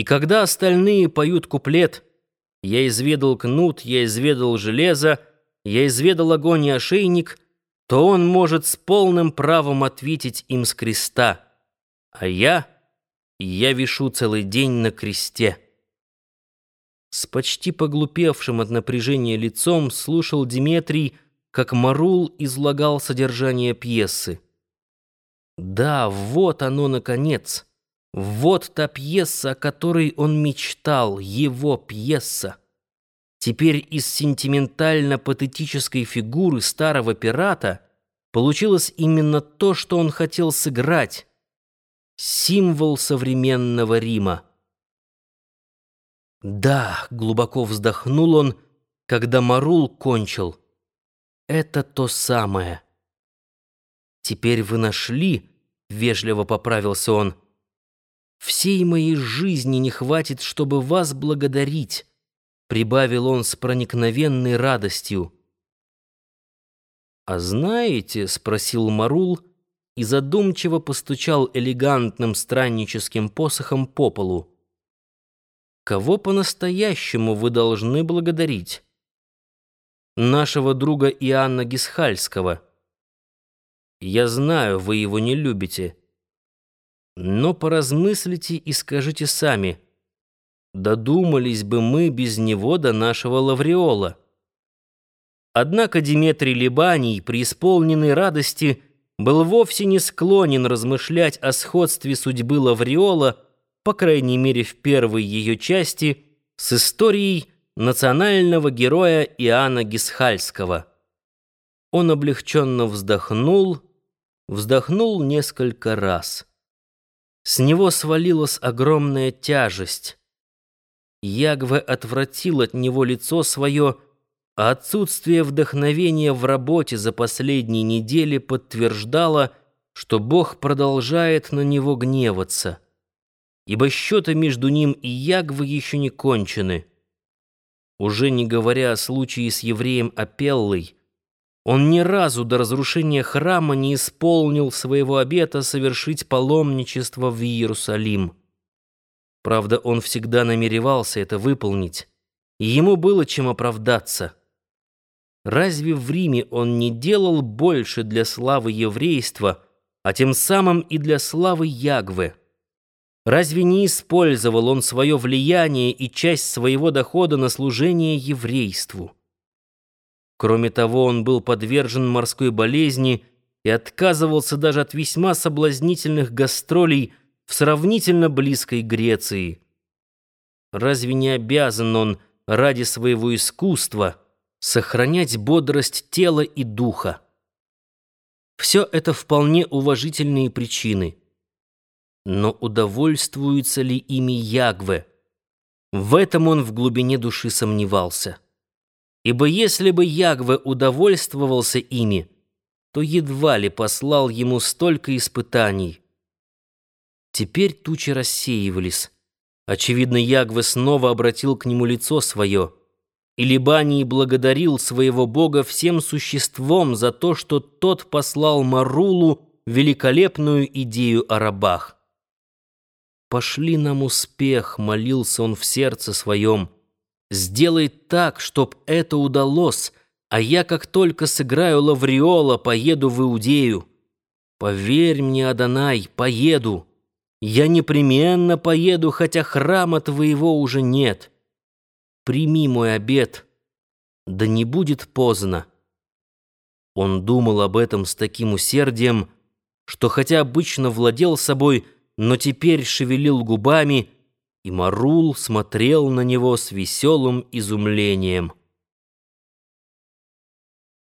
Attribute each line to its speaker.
Speaker 1: И когда остальные поют куплет «Я изведал кнут, я изведал железо, я изведал огонь и ошейник», то он может с полным правом ответить им с креста «А я, я вишу целый день на кресте». С почти поглупевшим от напряжения лицом слушал Диметрий, как Марул излагал содержание пьесы. Да, вот оно, наконец. Вот та пьеса, о которой он мечтал, его пьеса. Теперь из сентиментально-патетической фигуры старого пирата получилось именно то, что он хотел сыграть. Символ современного Рима. Да, глубоко вздохнул он, когда Марул кончил. Это то самое. Теперь вы нашли, вежливо поправился он. Всей моей жизни не хватит, чтобы вас благодарить, прибавил он с проникновенной радостью. А знаете, спросил Марул и задумчиво постучал элегантным странническим посохом по полу. Кого по-настоящему вы должны благодарить? Нашего друга Иоанна Гисхальского. Я знаю, вы его не любите. Но поразмыслите и скажите сами, додумались бы мы без него до нашего Лавриола. Однако Диметрий Либаний, преисполненный радости, был вовсе не склонен размышлять о сходстве судьбы Лавриола по крайней мере в первой ее части, с историей национального героя Иоанна Гисхальского. Он облегченно вздохнул, вздохнул несколько раз. С него свалилась огромная тяжесть. Ягве отвратил от него лицо свое, а отсутствие вдохновения в работе за последние недели подтверждало, что Бог продолжает на него гневаться ибо счеты между ним и Ягвой еще не кончены. Уже не говоря о случае с евреем Апеллой, он ни разу до разрушения храма не исполнил своего обета совершить паломничество в Иерусалим. Правда, он всегда намеревался это выполнить, и ему было чем оправдаться. Разве в Риме он не делал больше для славы еврейства, а тем самым и для славы Ягвы? Разве не использовал он свое влияние и часть своего дохода на служение еврейству? Кроме того, он был подвержен морской болезни и отказывался даже от весьма соблазнительных гастролей в сравнительно близкой Греции. Разве не обязан он ради своего искусства сохранять бодрость тела и духа? Все это вполне уважительные причины – но удовольствуется ли ими Ягве? В этом он в глубине души сомневался. Ибо если бы Ягве удовольствовался ими, то едва ли послал ему столько испытаний. Теперь тучи рассеивались. Очевидно, Ягве снова обратил к нему лицо свое, и Либаний благодарил своего бога всем существом за то, что тот послал Марулу великолепную идею о рабах. «Пошли нам успех», — молился он в сердце своем. «Сделай так, чтоб это удалось, а я, как только сыграю Лавриола, поеду в Иудею. Поверь мне, Адонай, поеду. Я непременно поеду, хотя храма твоего уже нет. Прими мой обет, да не будет поздно». Он думал об этом с таким усердием, что хотя обычно владел собой, — но теперь шевелил губами, и Марул смотрел на него с веселым изумлением.